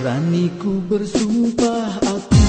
Berani ku bersumpah aku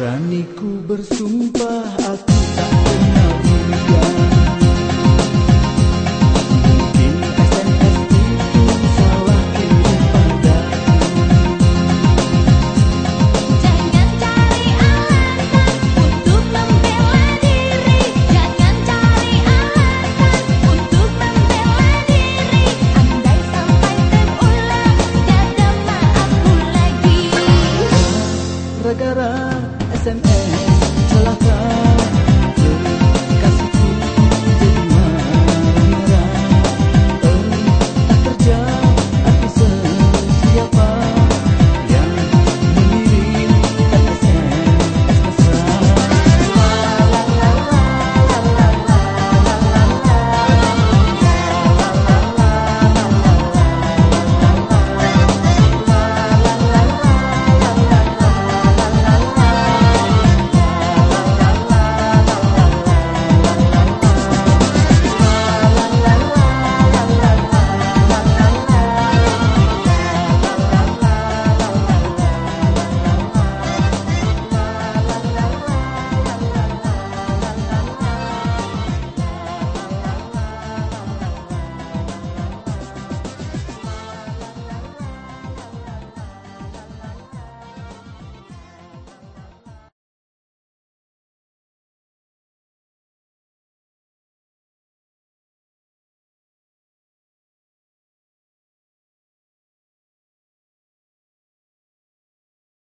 Berani ku bersumpah aku tak some